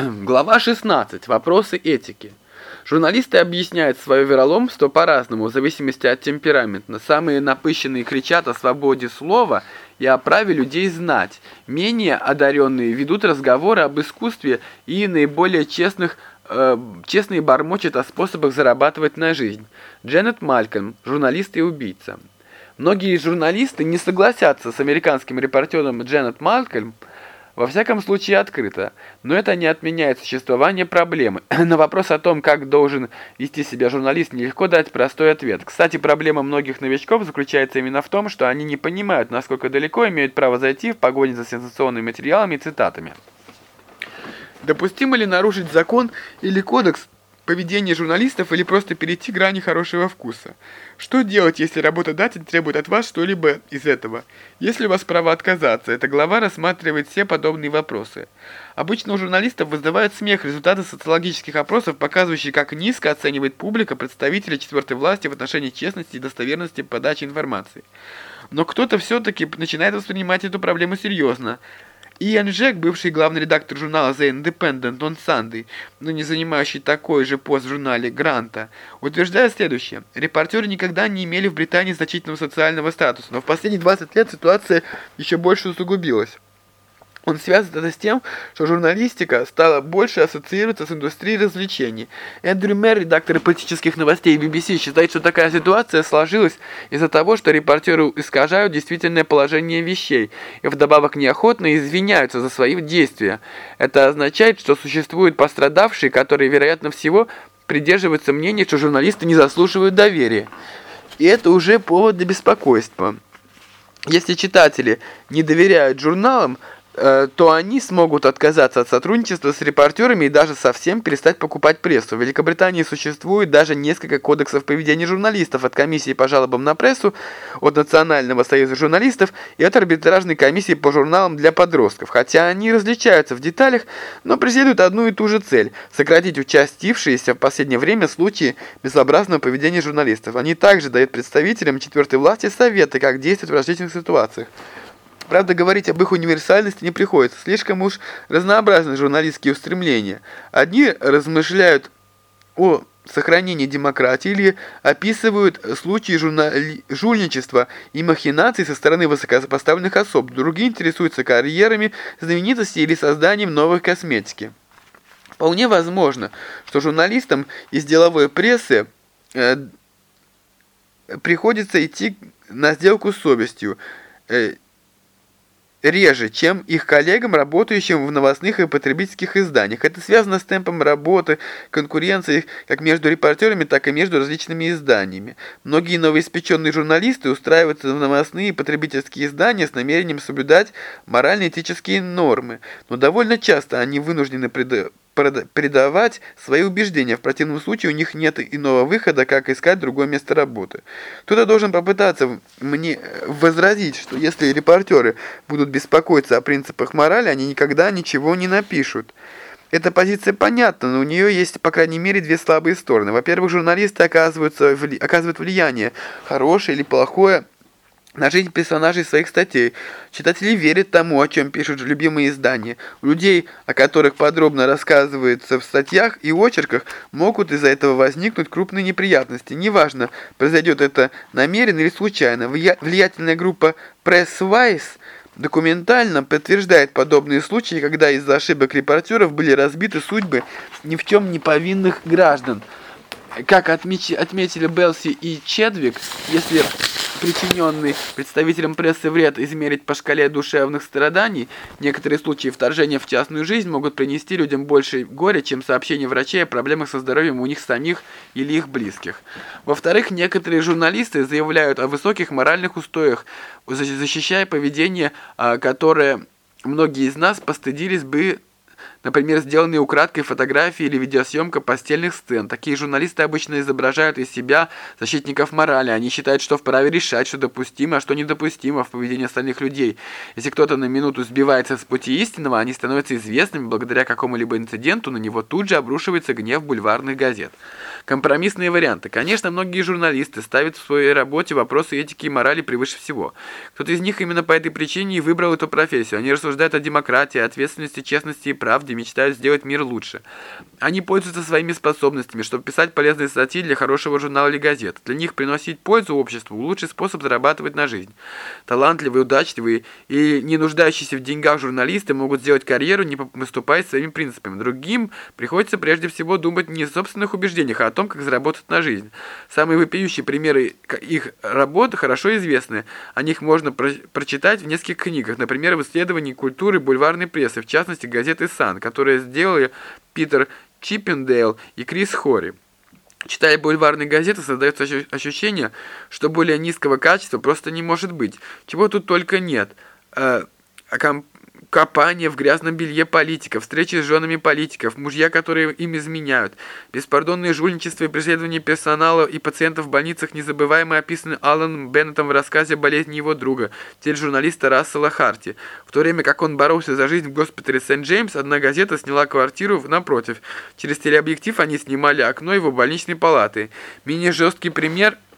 Глава 16. Вопросы этики. Журналисты объясняют свое вероломство по-разному, в зависимости от темперамента. Самые напыщенные кричат о свободе слова и о праве людей знать. Менее одаренные ведут разговоры об искусстве и наиболее честных э, честные бормочет о способах зарабатывать на жизнь. Дженнет Малькольм, журналист и убийца. Многие журналисты не согласятся с американским репортером Дженнет Малькольм, во всяком случае открыто, но это не отменяет существование проблемы. На вопрос о том, как должен вести себя журналист, нелегко дать простой ответ. Кстати, проблема многих новичков заключается именно в том, что они не понимают, насколько далеко имеют право зайти в погоне за сенсационными материалами и цитатами. Допустимо ли нарушить закон или кодекс поведения журналистов или просто перейти грани хорошего вкуса? Что делать, если работодатель требует от вас что-либо из этого? Если у вас право отказаться, эта глава рассматривает все подобные вопросы. Обычно у журналистов вызывают смех результаты социологических опросов, показывающие, как низко оценивает публика представителей четвертой власти в отношении честности и достоверности подачи информации. Но кто-то все-таки начинает воспринимать эту проблему серьезно – Иэн Джек, бывший главный редактор журнала The Independent on Sunday, но не занимающий такой же пост в журнале Гранта, утверждает следующее. Репортеры никогда не имели в Британии значительного социального статуса, но в последние 20 лет ситуация еще больше усугубилась. Он связывает это с тем, что журналистика стала больше ассоциироваться с индустрией развлечений. Эндрю Мэр, редактор политических новостей BBC, считает, что такая ситуация сложилась из-за того, что репортеры искажают действительное положение вещей и вдобавок неохотно извиняются за свои действия. Это означает, что существуют пострадавшие, которые, вероятно всего, придерживаются мнения, что журналисты не заслуживают доверия. И это уже повод для беспокойства. Если читатели не доверяют журналам, то они смогут отказаться от сотрудничества с репортерами и даже совсем перестать покупать прессу. В Великобритании существует даже несколько кодексов поведения журналистов от комиссии по жалобам на прессу, от Национального союза журналистов и от арбитражной комиссии по журналам для подростков. Хотя они различаются в деталях, но преследуют одну и ту же цель – сократить участившиеся в последнее время случаи безобразного поведения журналистов. Они также дают представителям четвертой власти советы, как действовать в различных ситуациях. Правда, говорить об их универсальности не приходится. Слишком уж разнообразны журналистские устремления. Одни размышляют о сохранении демократии или описывают случаи журнали... жульничества и махинаций со стороны высокопоставленных особ. Другие интересуются карьерами знаменитостей или созданием новой косметики. Вполне возможно, что журналистам из деловой прессы э, приходится идти на сделку с совестью, э, реже, чем их коллегам, работающим в новостных и потребительских изданиях. Это связано с темпом работы, конкуренцией как между репортерами, так и между различными изданиями. Многие новоиспеченные журналисты устраиваются в новостные и потребительские издания с намерением соблюдать морально-этические нормы, но довольно часто они вынуждены пред предавать свои убеждения. В противном случае у них нет иного выхода, как искать другое место работы. Кто-то должен попытаться мне возразить, что если репортеры будут беспокоиться о принципах морали, они никогда ничего не напишут. Эта позиция понятна, но у нее есть, по крайней мере, две слабые стороны. Во-первых, журналисты оказываются, оказывают влияние, хорошее или плохое, на жизнь персонажей своих статей. Читатели верят тому, о чем пишут любимые издания. Людей, о которых подробно рассказывается в статьях и очерках, могут из-за этого возникнуть крупные неприятности. Неважно, произойдет это намеренно или случайно. Влиятельная группа Presswise документально подтверждает подобные случаи, когда из-за ошибок репортеров были разбиты судьбы ни в чем не повинных граждан. Как отметили Белси и Чедвик, если причиненный представителям прессы вред измерить по шкале душевных страданий, некоторые случаи вторжения в частную жизнь могут принести людям больше горя, чем сообщение врачей о проблемах со здоровьем у них самих или их близких. Во-вторых, некоторые журналисты заявляют о высоких моральных устоях, защищая поведение, а, которое многие из нас постыдились бы Например, сделанные украдкой фотографии или видеосъемка постельных сцен. Такие журналисты обычно изображают из себя защитников морали. Они считают, что вправе решать, что допустимо, а что недопустимо в поведении остальных людей. Если кто-то на минуту сбивается с пути истинного, они становятся известными благодаря какому-либо инциденту, на него тут же обрушивается гнев бульварных газет. Компромиссные варианты. Конечно, многие журналисты ставят в своей работе вопросы этики и морали превыше всего. Кто-то из них именно по этой причине и выбрал эту профессию. Они рассуждают о демократии, ответственности, честности и правде, люди мечтают сделать мир лучше. Они пользуются своими способностями, чтобы писать полезные статьи для хорошего журнала или газет. Для них приносить пользу обществу – лучший способ зарабатывать на жизнь. Талантливые, удачливые и не нуждающиеся в деньгах журналисты могут сделать карьеру, не выступая своими принципами. Другим приходится прежде всего думать не о собственных убеждениях, а о том, как заработать на жизнь. Самые вопиющие примеры их работы хорошо известны. О них можно про прочитать в нескольких книгах, например, в исследовании культуры бульварной прессы, в частности газеты Которые сделали Питер Чиппендейл и Крис Хори. Читая бульварные газеты, создается ощущение, что более низкого качества просто не может быть. Чего тут только нет. Э, Копание в грязном белье политиков, встречи с женами политиков, мужья, которые им изменяют, беспардонные жульничество и преследование персонала и пациентов в больницах незабываемо описаны Алланом Беннетом в рассказе «Болезни его друга», тележурналиста Рассела Харти. В то время как он боролся за жизнь в госпитале Сент-Джеймс, одна газета сняла квартиру напротив. Через телеобъектив они снимали окно его больничной палаты. Менее жесткий пример –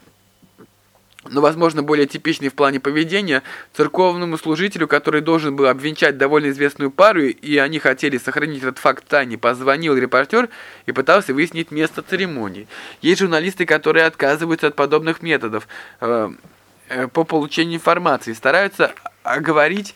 но, возможно, более типичный в плане поведения, церковному служителю, который должен был обвенчать довольно известную пару, и они хотели сохранить этот факт тайне, позвонил репортер и пытался выяснить место церемонии. Есть журналисты, которые отказываются от подобных методов э, э, по получению информации, стараются оговорить,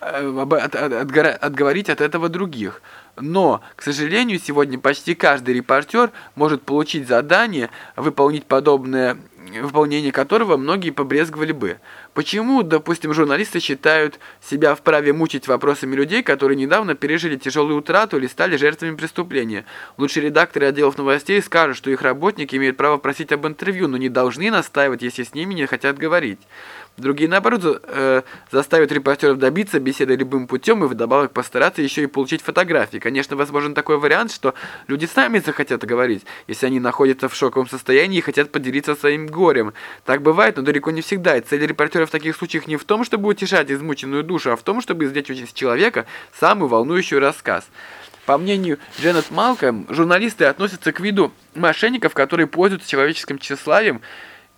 э, от, от, от, отговорить от этого других. Но, к сожалению, сегодня почти каждый репортер может получить задание выполнить подобное выполнение которого многие побрезговали бы. Почему, допустим, журналисты считают себя вправе мучить вопросами людей, которые недавно пережили тяжелую утрату или стали жертвами преступления? Лучшие редакторы отделов новостей скажут, что их работники имеют право просить об интервью, но не должны настаивать, если с ними не хотят говорить. Другие, наоборот, э, заставят репортеров добиться беседы любым путем и вдобавок постараться еще и получить фотографии. Конечно, возможен такой вариант, что люди сами захотят говорить, если они находятся в шоковом состоянии и хотят поделиться своим горем. Так бывает, но далеко не всегда. И цель репортера в таких случаях не в том, чтобы утешать измученную душу, а в том, чтобы извлечь из человека самый волнующий рассказ. По мнению Дженнет Малком, журналисты относятся к виду мошенников, которые пользуются человеческим тщеславием,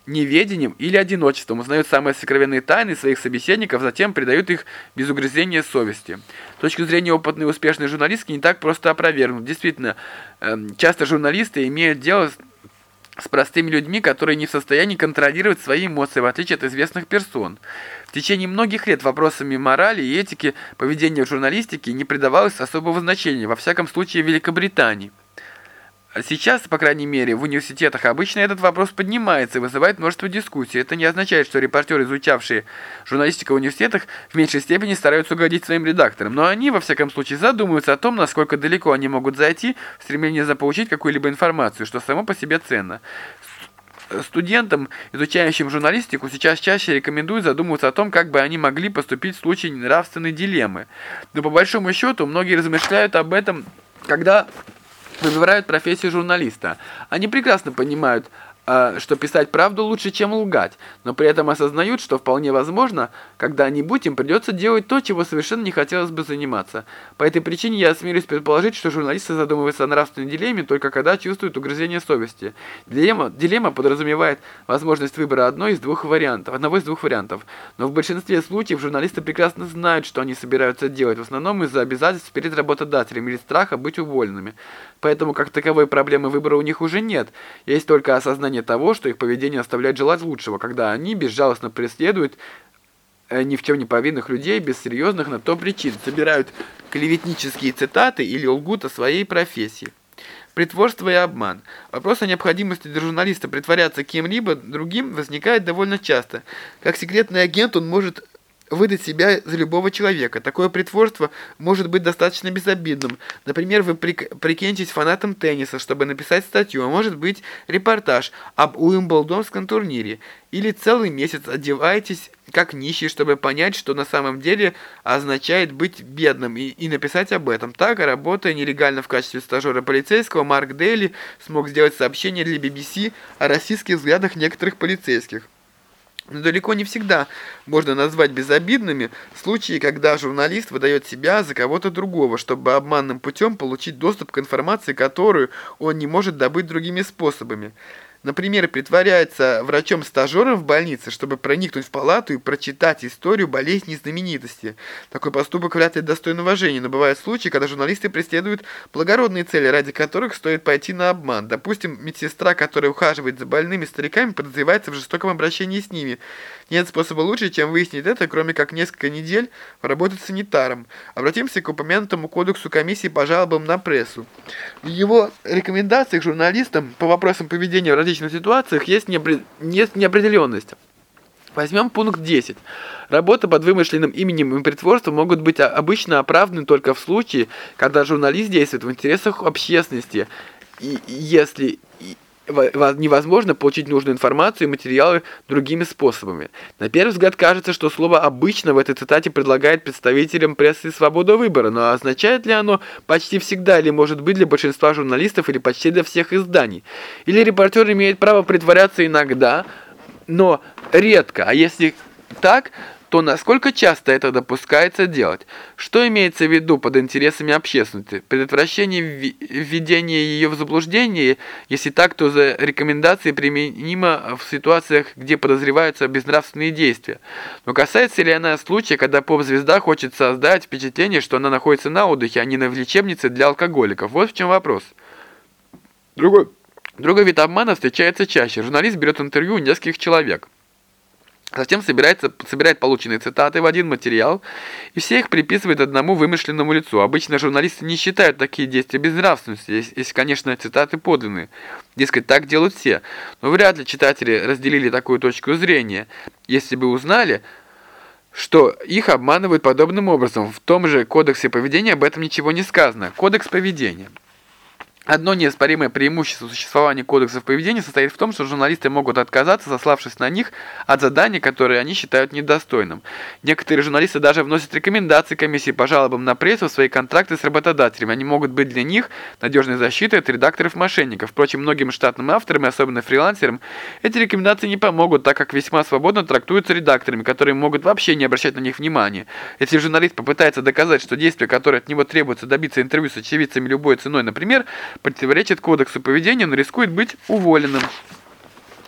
неведением или одиночеством, узнают самые сокровенные тайны своих собеседников, затем придают их без угрызения совести. С точки зрения опытной и успешной журналистки не так просто опровергнуть. Действительно, эм, часто журналисты имеют дело с с простыми людьми, которые не в состоянии контролировать свои эмоции, в отличие от известных персон. В течение многих лет вопросами морали и этики поведения в журналистике не придавалось особого значения, во всяком случае в Великобритании. Сейчас, по крайней мере, в университетах обычно этот вопрос поднимается и вызывает множество дискуссий. Это не означает, что репортеры, изучавшие журналистику в университетах, в меньшей степени стараются угодить своим редакторам, но они, во всяком случае, задумываются о том, насколько далеко они могут зайти в стремлении заполучить какую-либо информацию, что само по себе ценно. Студентам, изучающим журналистику, сейчас чаще рекомендуют задумываться о том, как бы они могли поступить в случае нравственной дилеммы. Но по большому счету, многие размышляют об этом, когда выбирают профессию журналиста. Они прекрасно понимают, что писать правду лучше, чем лгать, но при этом осознают, что вполне возможно, когда-нибудь им придется делать то, чего совершенно не хотелось бы заниматься. По этой причине я осмелюсь предположить, что журналисты задумываются о нравственной дилемме только когда чувствуют угрызение совести. Дилемма, дилемма подразумевает возможность выбора одной из двух вариантов, одного из двух вариантов. Но в большинстве случаев журналисты прекрасно знают, что они собираются делать, в основном из-за обязательств перед работодателем или страха быть уволенными. Поэтому как таковой проблемы выбора у них уже нет. Есть только осознание того, что их поведение оставляет желать лучшего, когда они безжалостно преследуют э, ни в чем не повинных людей без серьезных на то причин, собирают клеветнические цитаты или лгут о своей профессии. Притворство и обман. Вопрос о необходимости для журналиста притворяться кем-либо другим возникает довольно часто. Как секретный агент он может выдать себя за любого человека. Такое притворство может быть достаточно безобидным. Например, вы прикинетесь фанатом тенниса, чтобы написать статью, а может быть репортаж об Уимблдонском турнире. Или целый месяц одеваетесь как нищий, чтобы понять, что на самом деле означает быть бедным, и, и написать об этом. Так, работая нелегально в качестве стажера полицейского, Марк Дейли смог сделать сообщение для BBC о российских взглядах некоторых полицейских. Но далеко не всегда можно назвать безобидными случаи, когда журналист выдает себя за кого-то другого, чтобы обманным путем получить доступ к информации, которую он не может добыть другими способами. Например, притворяется врачом-стажером в больнице, чтобы проникнуть в палату и прочитать историю болезни знаменитости. Такой поступок вряд ли достоин уважения, но бывают случаи, когда журналисты преследуют благородные цели, ради которых стоит пойти на обман. Допустим, медсестра, которая ухаживает за больными стариками, подозревается в жестоком обращении с ними. Нет способа лучше, чем выяснить это, кроме как несколько недель работать санитаром. Обратимся к упомянутому кодексу комиссии по жалобам на прессу. В его рекомендациях журналистам по вопросам поведения в различных ситуациях есть, неопре... есть неопределенность. Возьмем пункт 10. Работа под вымышленным именем и притворством могут быть обычно оправданы только в случае, когда журналист действует в интересах общественности, и если невозможно получить нужную информацию и материалы другими способами. На первый взгляд кажется, что слово «обычно» в этой цитате предлагает представителям прессы свободу выбора, но означает ли оно почти всегда или может быть для большинства журналистов или почти для всех изданий? Или репортер имеет право притворяться иногда, но редко, а если так, то насколько часто это допускается делать? Что имеется в виду под интересами общественности? Предотвращение введения ее в заблуждение? Если так, то за рекомендации применимо в ситуациях, где подозреваются безнравственные действия. Но касается ли она случая, когда поп-звезда хочет создать впечатление, что она находится на отдыхе, а не на лечебнице для алкоголиков? Вот в чем вопрос. Другой, другой вид обмана встречается чаще. Журналист берет интервью у нескольких человек. Затем собирается, собирает полученные цитаты в один материал и все их приписывает одному вымышленному лицу. Обычно журналисты не считают такие действия безнравственностью, если, если, конечно, цитаты подлинные. Дескать, так делают все. Но вряд ли читатели разделили такую точку зрения, если бы узнали, что их обманывают подобным образом. В том же кодексе поведения об этом ничего не сказано. Кодекс поведения. Одно неоспоримое преимущество существования кодексов поведения состоит в том, что журналисты могут отказаться, сославшись на них, от задания, которое они считают недостойным. Некоторые журналисты даже вносят рекомендации комиссии по жалобам на прессу в свои контракты с работодателями. Они могут быть для них надежной защитой от редакторов-мошенников. Впрочем, многим штатным авторам и особенно фрилансерам эти рекомендации не помогут, так как весьма свободно трактуются редакторами, которые могут вообще не обращать на них внимания. Если журналист попытается доказать, что действия, которые от него требуется добиться интервью с очевидцами любой ценой, например, противоречит кодексу поведения, но рискует быть уволенным.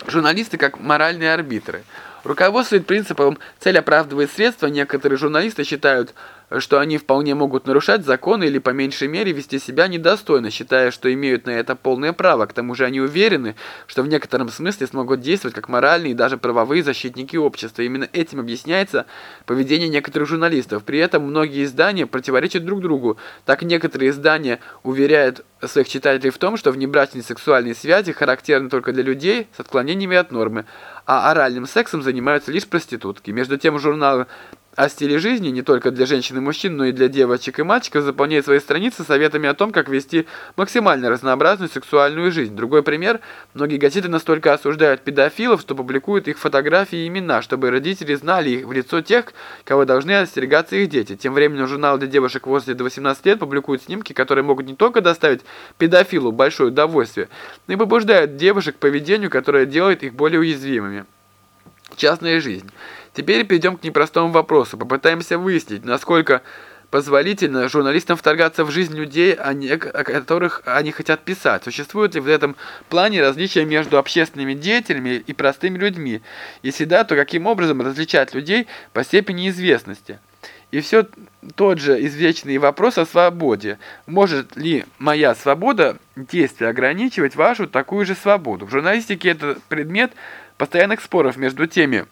Журналисты как моральные арбитры. Руководствует принципом «цель оправдывает средства», некоторые журналисты считают – что они вполне могут нарушать законы или по меньшей мере вести себя недостойно, считая, что имеют на это полное право. К тому же они уверены, что в некотором смысле смогут действовать как моральные и даже правовые защитники общества. Именно этим объясняется поведение некоторых журналистов. При этом многие издания противоречат друг другу. Так некоторые издания уверяют своих читателей в том, что внебрачные сексуальные связи характерны только для людей с отклонениями от нормы, а оральным сексом занимаются лишь проститутки. Между тем журналы о стиле жизни не только для женщин и мужчин, но и для девочек и мальчиков заполняет свои страницы советами о том, как вести максимально разнообразную сексуальную жизнь. Другой пример. Многие газеты настолько осуждают педофилов, что публикуют их фотографии и имена, чтобы родители знали их в лицо тех, кого должны остерегаться их дети. Тем временем журнал для девушек возле до 18 лет публикует снимки, которые могут не только доставить педофилу большое удовольствие, но и побуждают девушек к поведению, которое делает их более уязвимыми. Частная жизнь. Теперь перейдем к непростому вопросу. Попытаемся выяснить, насколько позволительно журналистам вторгаться в жизнь людей, о, не, о которых они хотят писать. Существует ли в этом плане различия между общественными деятелями и простыми людьми? Если да, то каким образом различать людей по степени известности? И все тот же извечный вопрос о свободе. Может ли моя свобода действия ограничивать вашу такую же свободу? В журналистике это предмет постоянных споров между теми,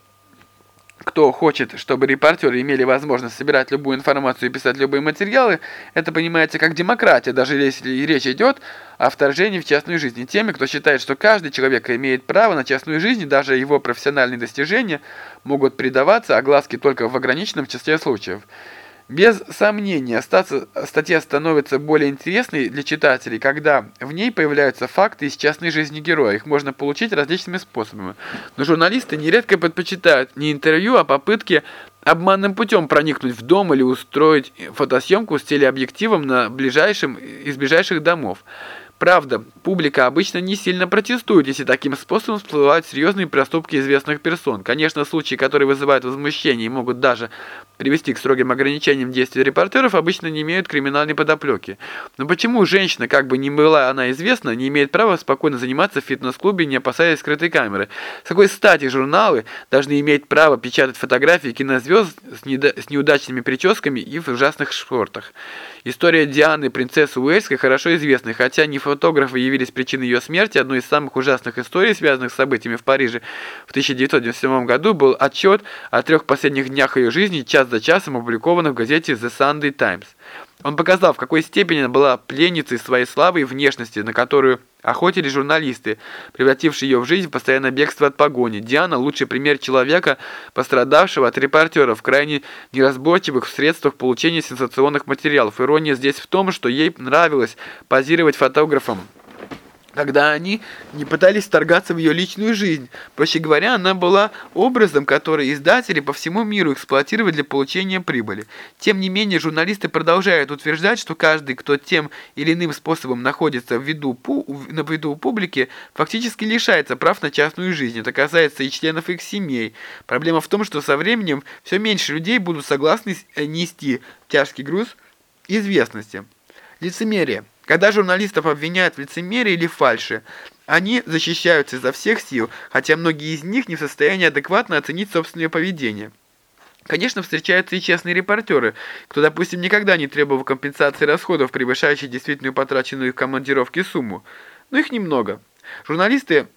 кто хочет, чтобы репортеры имели возможность собирать любую информацию и писать любые материалы, это понимается как демократия, даже если речь идет о вторжении в частную жизнь. Теми, кто считает, что каждый человек имеет право на частную жизнь, даже его профессиональные достижения могут придаваться огласке только в ограниченном числе случаев. Без сомнения, статья становится более интересной для читателей, когда в ней появляются факты из частной жизни героя. Их можно получить различными способами. Но журналисты нередко предпочитают не интервью, а попытки обманным путем проникнуть в дом или устроить фотосъемку с телеобъективом на ближайшем из ближайших домов. Правда, публика обычно не сильно протестует, если таким способом всплывают серьезные проступки известных персон. Конечно, случаи, которые вызывают возмущение и могут даже привести к строгим ограничениям действий репортеров, обычно не имеют криминальной подоплеки. Но почему женщина, как бы ни была она известна, не имеет права спокойно заниматься в фитнес-клубе, не опасаясь скрытой камеры? С какой стати журналы должны иметь право печатать фотографии кинозвезд с, с неудачными прическами и в ужасных шортах? История Дианы, принцессы Уэльской, хорошо известна, хотя не фотографы явились причиной ее смерти, одной из самых ужасных историй, связанных с событиями в Париже в 1997 году, был отчет о трех последних днях ее жизни, час за часом опубликован в газете The Sunday Times. Он показал, в какой степени она была пленницей своей славы и внешности, на которую охотились журналисты, превратившие ее в жизнь в постоянное бегство от погони. Диана – лучший пример человека, пострадавшего от репортеров, крайне неразборчивых в средствах получения сенсационных материалов. Ирония здесь в том, что ей нравилось позировать фотографом когда они не пытались вторгаться в ее личную жизнь. Проще говоря, она была образом, который издатели по всему миру эксплуатировали для получения прибыли. Тем не менее, журналисты продолжают утверждать, что каждый, кто тем или иным способом находится в виду, на виду публики, фактически лишается прав на частную жизнь. Это касается и членов их семей. Проблема в том, что со временем все меньше людей будут согласны нести тяжкий груз известности. Лицемерие. Когда журналистов обвиняют в лицемерии или фальши, они защищаются изо всех сил, хотя многие из них не в состоянии адекватно оценить собственное поведение. Конечно, встречаются и честные репортеры, кто, допустим, никогда не требовал компенсации расходов, превышающей действительную потраченную в командировке сумму. Но их немного. Журналисты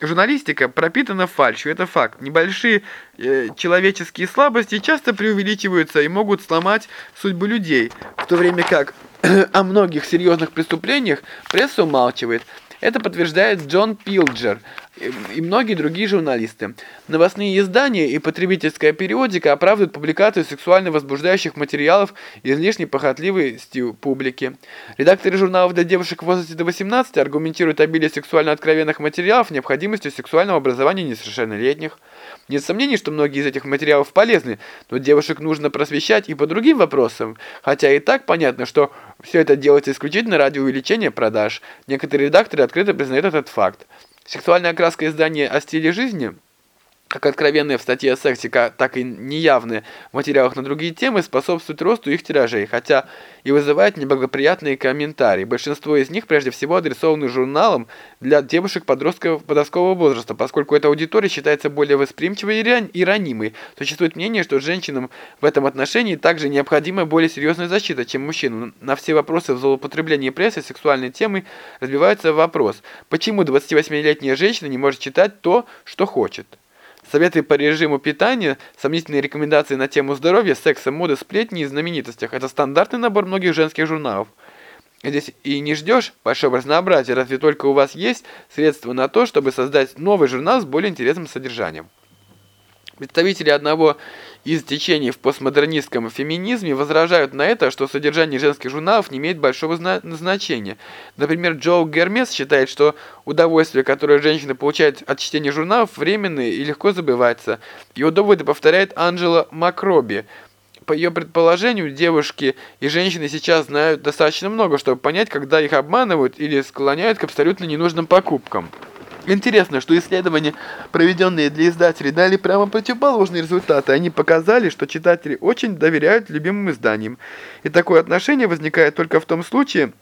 Журналистика пропитана фальшью, это факт. Небольшие э, человеческие слабости часто преувеличиваются и могут сломать судьбу людей, в то время как о многих серьезных преступлениях пресса умалчивает. Это подтверждает Джон Пилджер и многие другие журналисты. Новостные издания и потребительская периодика оправдывают публикацию сексуально возбуждающих материалов излишней похотливостью публики. Редакторы журналов для девушек в возрасте до 18 аргументируют обилие сексуально откровенных материалов необходимостью сексуального образования несовершеннолетних. Нет сомнений, что многие из этих материалов полезны, но девушек нужно просвещать и по другим вопросам, хотя и так понятно, что все это делается исключительно ради увеличения продаж. Некоторые редакторы открыто признают этот факт. Сексуальная окраска. Издания о стиле жизни – как откровенные в статье о сексе, так и неявные в материалах на другие темы способствуют росту их тиражей, хотя и вызывают неблагоприятные комментарии. Большинство из них прежде всего адресованы журналам для девушек подросткового возраста, поскольку эта аудитория считается более восприимчивой и ранимой. Существует мнение, что женщинам в этом отношении также необходима более серьезная защита, чем мужчинам. На все вопросы в злоупотреблении прессы сексуальной темы разбивается вопрос, почему 28-летняя женщина не может читать то, что хочет. Советы по режиму питания, сомнительные рекомендации на тему здоровья, секса, моды, сплетни и знаменитостях – это стандартный набор многих женских журналов. Здесь и не ждешь большого разнообразия, разве только у вас есть средства на то, чтобы создать новый журнал с более интересным содержанием. Представители одного из течений в постмодернистском феминизме возражают на это, что содержание женских журналов не имеет большого зна значения. Например, Джо Гермес считает, что удовольствие, которое женщины получают от чтения журналов, временное и легко забывается. Его доводы повторяет Анджела Макроби. По ее предположению, девушки и женщины сейчас знают достаточно много, чтобы понять, когда их обманывают или склоняют к абсолютно ненужным покупкам. Интересно, что исследования, проведенные для издателей, дали прямо противоположные результаты. Они показали, что читатели очень доверяют любимым изданиям. И такое отношение возникает только в том случае,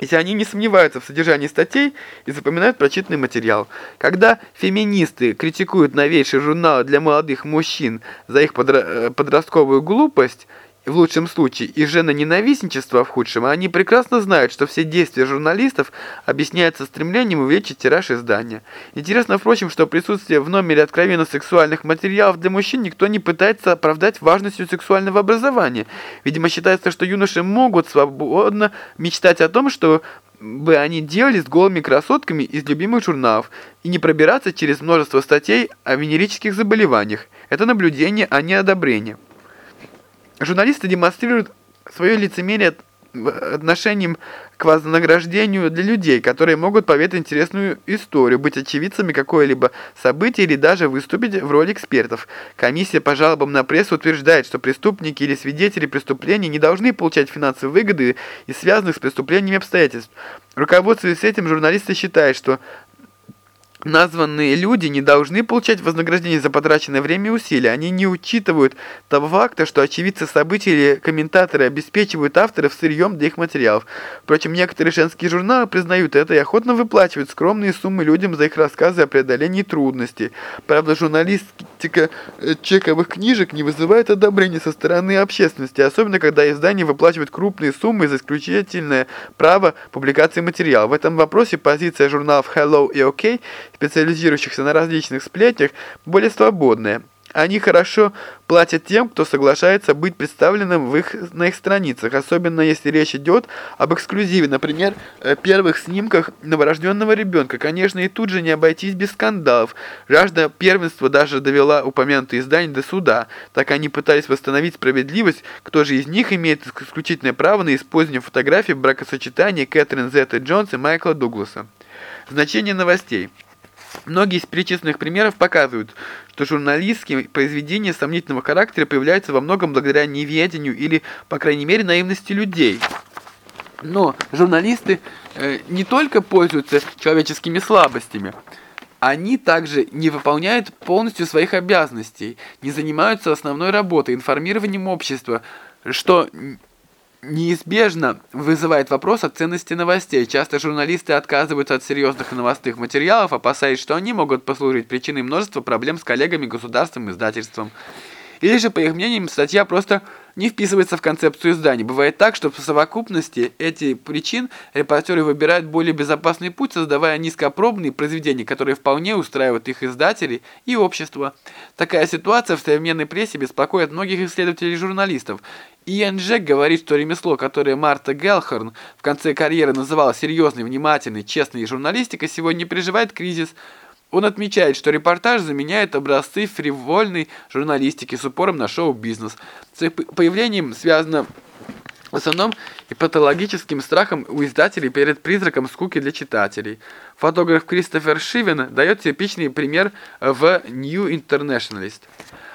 если они не сомневаются в содержании статей и запоминают прочитанный материал. Когда феминисты критикуют новейшие журналы для молодых мужчин за их э, подростковую глупость – в лучшем случае, и жена-ненавистничество в худшем, они прекрасно знают, что все действия журналистов объясняются стремлением увеличить тираж издания. Интересно, впрочем, что присутствие в номере откровенно сексуальных материалов для мужчин никто не пытается оправдать важностью сексуального образования. Видимо, считается, что юноши могут свободно мечтать о том, что бы они делали с голыми красотками из любимых журналов и не пробираться через множество статей о венерических заболеваниях. Это наблюдение, а не одобрение. Журналисты демонстрируют свое лицемерие отношением к вознаграждению для людей, которые могут поведать интересную историю, быть очевидцами какое-либо события или даже выступить в роли экспертов. Комиссия по жалобам на прессу утверждает, что преступники или свидетели преступлений не должны получать финансовые выгоды из связанных с преступлениями обстоятельств. Руководствуясь этим, журналисты считают, что Названные люди не должны получать вознаграждение за потраченное время и усилия. Они не учитывают того факта, что очевидцы событий или комментаторы обеспечивают авторов сырьем для их материалов. Впрочем, некоторые женские журналы признают это и охотно выплачивают скромные суммы людям за их рассказы о преодолении трудностей. Правда, журналистика э, чековых книжек не вызывает одобрения со стороны общественности, особенно когда издания выплачивают крупные суммы за исключительное право публикации материала. В этом вопросе позиция журналов Hello и OK специализирующихся на различных сплетнях, более свободная. Они хорошо платят тем, кто соглашается быть представленным в их, на их страницах, особенно если речь идет об эксклюзиве, например, э, первых снимках новорожденного ребенка. Конечно, и тут же не обойтись без скандалов. Жажда первенства даже довела упомянутые издания до суда. Так они пытались восстановить справедливость, кто же из них имеет исключительное право на использование фотографий в бракосочетании Кэтрин Зетта Джонс и Майкла Дугласа. Значение новостей. Многие из перечисленных примеров показывают, что журналистские произведения сомнительного характера появляются во многом благодаря неведению или, по крайней мере, наивности людей. Но журналисты э, не только пользуются человеческими слабостями, они также не выполняют полностью своих обязанностей, не занимаются основной работой, информированием общества, что неизбежно вызывает вопрос о ценности новостей. Часто журналисты отказываются от серьезных новостных материалов, опасаясь, что они могут послужить причиной множества проблем с коллегами, государством, издательством. Или же, по их мнениям, статья просто не вписывается в концепцию издания. Бывает так, что в совокупности эти причин репортеры выбирают более безопасный путь, создавая низкопробные произведения, которые вполне устраивают их издателей и общество. Такая ситуация в современной прессе беспокоит многих исследователей и журналистов. Иэн Джек говорит, что ремесло, которое Марта Гелхорн в конце карьеры называла серьезной, внимательной, честной журналистикой, сегодня переживает кризис – он отмечает, что репортаж заменяет образцы фривольной журналистики с упором на шоу-бизнес. С появлением связано в основном и патологическим страхом у издателей перед призраком скуки для читателей. Фотограф Кристофер Шивен дает типичный пример в New Internationalist.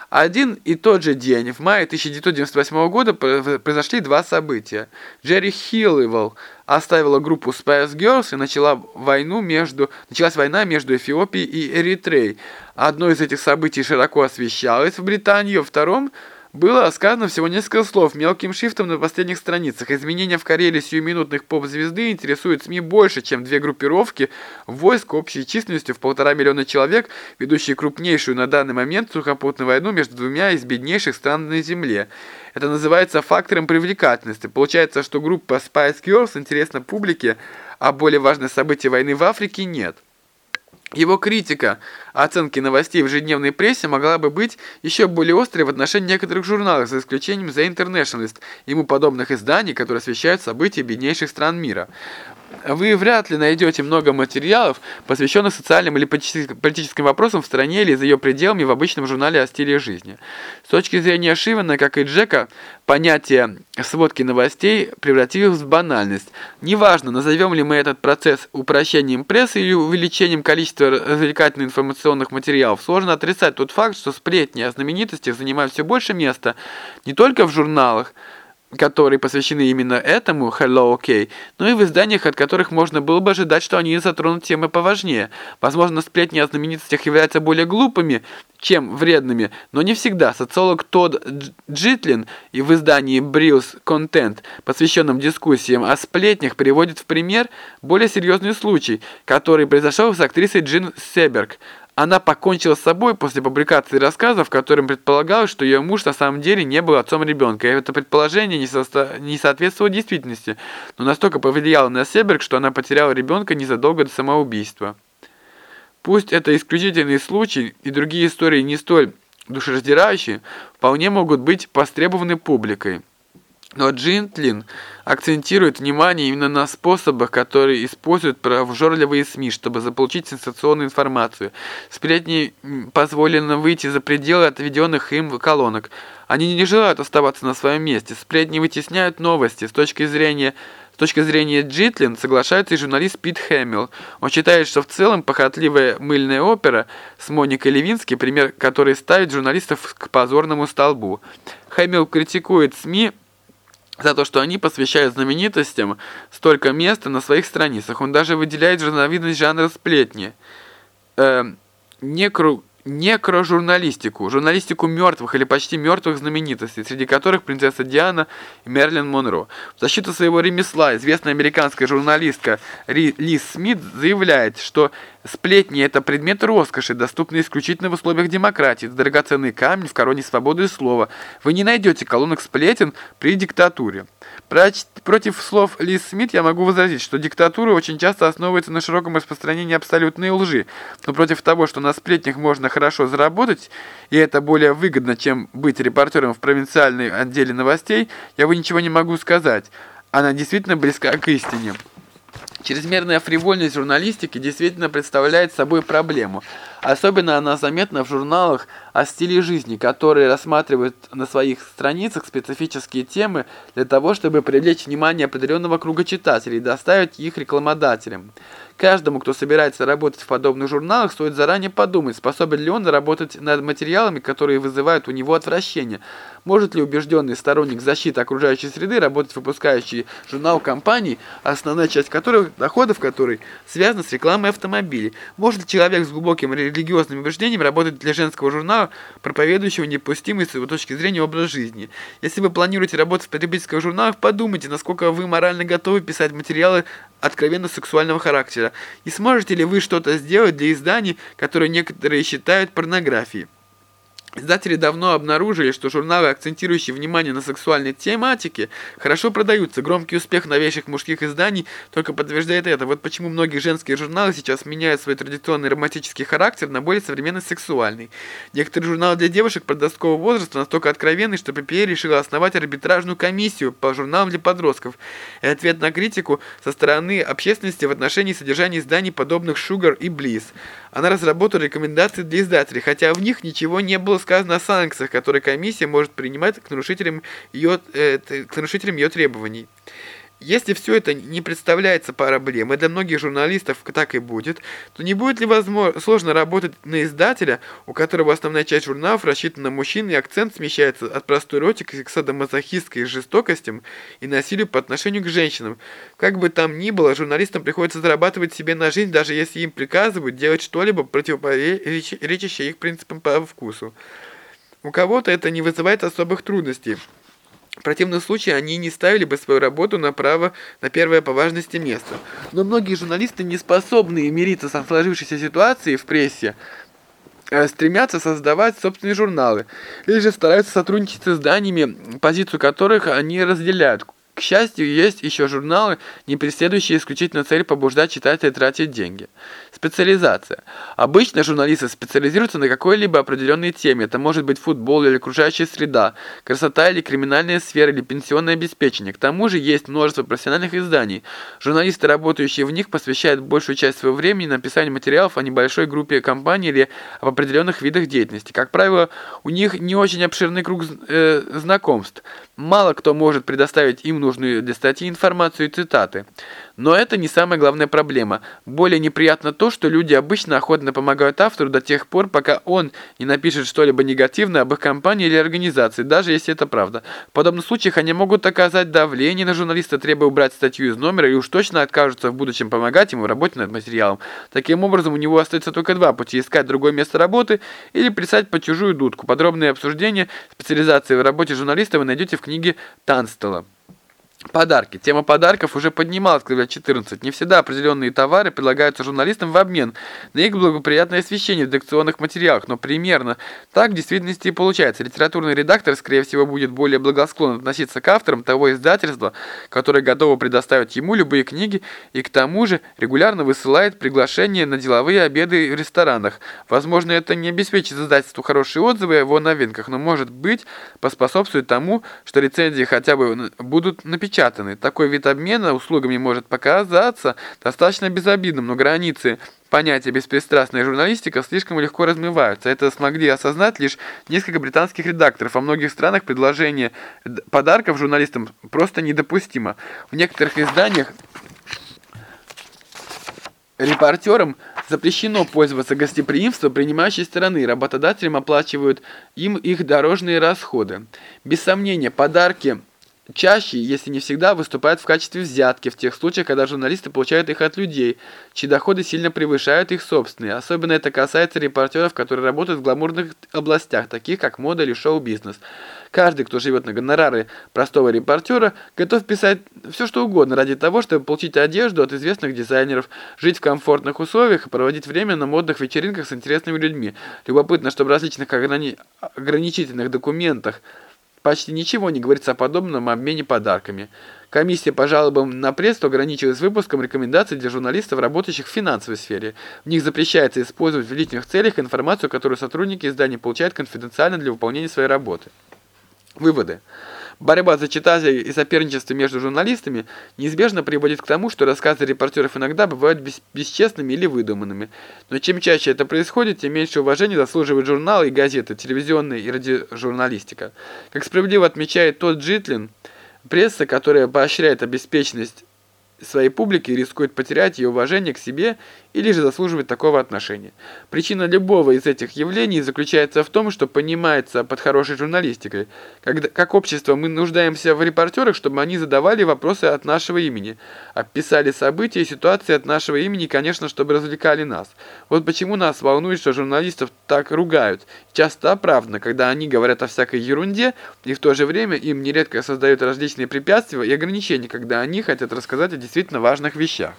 Один и тот же день, в мае 1998 года, произошли два события. Джерри Хилливелл оставила группу Spice Girls и начала войну между, началась война между Эфиопией и Эритреей. Одно из этих событий широко освещалось в Британии, во втором – было сказано всего несколько слов мелким шрифтом на последних страницах. Изменения в карьере сиюминутных поп-звезды интересуют СМИ больше, чем две группировки войск общей численностью в полтора миллиона человек, ведущие крупнейшую на данный момент сухопутную войну между двумя из беднейших стран на Земле. Это называется фактором привлекательности. Получается, что группа Spice Girls интересна публике, а более важное событие войны в Африке нет. Его критика оценки новостей в ежедневной прессе могла бы быть еще более острой в отношении некоторых журналов, за исключением The Internationalist, ему подобных изданий, которые освещают события беднейших стран мира вы вряд ли найдете много материалов, посвященных социальным или политическим вопросам в стране или за ее пределами в обычном журнале о стиле жизни. С точки зрения Шивана, как и Джека, понятие сводки новостей превратилось в банальность. Неважно, назовем ли мы этот процесс упрощением прессы или увеличением количества развлекательных информационных материалов, сложно отрицать тот факт, что сплетни о знаменитостях занимают все больше места не только в журналах, которые посвящены именно этому Hello OK, но и в изданиях, от которых можно было бы ожидать, что они затронут темы поважнее. Возможно, сплетни о знаменитостях являются более глупыми, чем вредными, но не всегда. Социолог Тодд Джитлин и в издании Брилс Content, посвященном дискуссиям о сплетнях, приводит в пример более серьезный случай, который произошел с актрисой Джин Себерг. Она покончила с собой после публикации рассказа, в котором предполагалось, что ее муж на самом деле не был отцом ребенка. И это предположение не, состо... не соответствовало действительности, но настолько повлияло на Себерг, что она потеряла ребенка незадолго до самоубийства. Пусть это исключительный случай, и другие истории не столь душераздирающие, вполне могут быть востребованы публикой. Но Джинтлин акцентирует внимание именно на способах, которые используют правжорливые СМИ, чтобы заполучить сенсационную информацию. Сплетни позволено выйти за пределы отведенных им колонок. Они не желают оставаться на своем месте. Сплетни вытесняют новости. С точки зрения с точки зрения Джитлин соглашается и журналист Пит Хэмилл. Он считает, что в целом похотливая мыльная опера с Моникой Левински, пример который ставит журналистов к позорному столбу. Хэмилл критикует СМИ за то, что они посвящают знаменитостям столько места на своих страницах. Он даже выделяет разновидность жанра сплетни. Э, некру некрожурналистику, журналистику мертвых или почти мертвых знаменитостей, среди которых принцесса Диана и Мерлин Монро. В защиту своего ремесла известная американская журналистка Ри Лиз Смит заявляет, что сплетни – это предмет роскоши, доступный исключительно в условиях демократии, это драгоценный камень в короне свободы слова. Вы не найдете колонок сплетен при диктатуре. Против слов Лиз Смит я могу возразить, что диктатура очень часто основывается на широком распространении абсолютной лжи, но против того, что на сплетнях можно хорошо заработать, и это более выгодно, чем быть репортером в провинциальной отделе новостей, я бы ничего не могу сказать. Она действительно близка к истине. Чрезмерная фривольность журналистики действительно представляет собой проблему. Особенно она заметна в журналах о стиле жизни, которые рассматривают на своих страницах специфические темы для того, чтобы привлечь внимание определенного круга читателей и доставить их рекламодателям. Каждому, кто собирается работать в подобных журналах, стоит заранее подумать, способен ли он работать над материалами, которые вызывают у него отвращение. Может ли убежденный сторонник защиты окружающей среды работать в выпускающий журнал компании, основная часть которых, доходов которой, связана с рекламой автомобилей? Может ли человек с глубоким религиозным убеждением работать для женского журнала, проповедующего непустимый с его точки зрения образ жизни? Если вы планируете работать в потребительских журналах, подумайте, насколько вы морально готовы писать материалы откровенно сексуального характера. И сможете ли вы что-то сделать для изданий, которые некоторые считают порнографией? Издатели давно обнаружили, что журналы, акцентирующие внимание на сексуальной тематике, хорошо продаются. Громкий успех новейших мужских изданий только подтверждает это. Вот почему многие женские журналы сейчас меняют свой традиционный романтический характер на более современный сексуальный. Некоторые журналы для девушек подросткового возраста настолько откровенны, что PPA решила основать арбитражную комиссию по журналам для подростков. И ответ на критику со стороны общественности в отношении содержания изданий, подобных Sugar и Bliss. Она разработала рекомендации для издателей, хотя в них ничего не было сказано о санкциях, которые комиссия может принимать к нарушителям ее, э, к нарушителям ее требований. Если все это не представляется проблемой, для многих журналистов так и будет, то не будет ли возможно, сложно работать на издателя, у которого основная часть журналов рассчитана на мужчин, и акцент смещается от простой эротики к садомазохистской жестокостям и насилию по отношению к женщинам. Как бы там ни было, журналистам приходится зарабатывать себе на жизнь, даже если им приказывают делать что-либо противоречащее их принципам по вкусу. У кого-то это не вызывает особых трудностей. В противном случае они не ставили бы свою работу на право на первое по важности место. Но многие журналисты не способны мириться со сложившейся ситуацией в прессе, э, стремятся создавать собственные журналы, или же стараются сотрудничать с изданиями, позицию которых они разделяют. К счастью, есть еще журналы, не преследующие исключительно цель побуждать читателей тратить деньги. Специализация. Обычно журналисты специализируются на какой-либо определенной теме. Это может быть футбол или окружающая среда, красота или криминальная сфера или пенсионное обеспечение. К тому же есть множество профессиональных изданий. Журналисты, работающие в них, посвящают большую часть своего времени написанию материалов о небольшой группе компаний или об определенных видах деятельности. Как правило, у них не очень обширный круг э, знакомств. Мало кто может предоставить им нужную для статьи информацию и цитаты. Но это не самая главная проблема. Более неприятно то, что люди обычно охотно помогают автору до тех пор, пока он не напишет что-либо негативное об их компании или организации, даже если это правда. В подобных случаях они могут оказать давление на журналиста, требуя убрать статью из номера и уж точно откажутся в будущем помогать ему в работе над материалом. Таким образом, у него остается только два пути – искать другое место работы или писать по чужую дудку. Подробные обсуждения специализации в работе журналиста вы найдете в книге Танстела. Подарки. Тема подарков уже поднималась в главе 14. Не всегда определенные товары предлагаются журналистам в обмен на их благоприятное освещение в редакционных материалах, но примерно так в действительности и получается. Литературный редактор, скорее всего, будет более благосклонно относиться к авторам того издательства, которое готово предоставить ему любые книги и к тому же регулярно высылает приглашения на деловые обеды в ресторанах. Возможно, это не обеспечит издательству хорошие отзывы о его новинках, но, может быть, поспособствует тому, что рецензии хотя бы будут напечатаны распечатаны. Такой вид обмена услугами может показаться достаточно безобидным, но границы понятия беспристрастная журналистика слишком легко размываются. Это смогли осознать лишь несколько британских редакторов. Во многих странах предложение подарков журналистам просто недопустимо. В некоторых изданиях репортерам запрещено пользоваться гостеприимством принимающей стороны, работодателям оплачивают им их дорожные расходы. Без сомнения, подарки чаще, если не всегда, выступают в качестве взятки в тех случаях, когда журналисты получают их от людей, чьи доходы сильно превышают их собственные. Особенно это касается репортеров, которые работают в гламурных областях, таких как мода или шоу-бизнес. Каждый, кто живет на гонорары простого репортера, готов писать все что угодно ради того, чтобы получить одежду от известных дизайнеров, жить в комфортных условиях и проводить время на модных вечеринках с интересными людьми. Любопытно, что в различных ограни... ограничительных документах Почти ничего не говорится о подобном обмене подарками. Комиссия по жалобам на пресс ограничилась выпуском рекомендаций для журналистов, работающих в финансовой сфере. В них запрещается использовать в личных целях информацию, которую сотрудники издания получают конфиденциально для выполнения своей работы. Выводы. Борьба за читателей и соперничество между журналистами неизбежно приводит к тому, что рассказы репортеров иногда бывают бес бесчестными или выдуманными. Но чем чаще это происходит, тем меньше уважения заслуживают журналы и газеты, телевизионная и радиожурналистика. Как справедливо отмечает тот Джитлин, пресса, которая поощряет обеспеченность своей публики рискует потерять ее уважение к себе или же заслуживает такого отношения. Причина любого из этих явлений заключается в том, что понимается под хорошей журналистикой. Когда, как общество мы нуждаемся в репортерах, чтобы они задавали вопросы от нашего имени, описали события и ситуации от нашего имени, конечно, чтобы развлекали нас. Вот почему нас волнует, что журналистов так ругают. Часто оправданно, когда они говорят о всякой ерунде, и в то же время им нередко создают различные препятствия и ограничения, когда они хотят рассказать о действительно важных вещах.